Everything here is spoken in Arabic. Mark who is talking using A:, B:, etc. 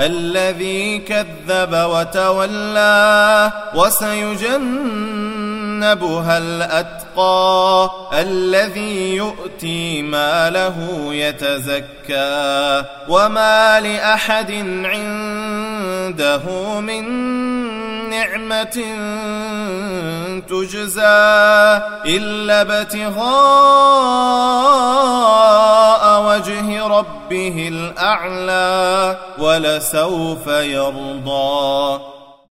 A: الذي كذب وتولى وسيجنبها الأتقى الذي يؤتي ماله يتزكى وما لأحد عنده من نعمة تجزى إلا ابتغاء ربه الأعلى ولسوف يرضى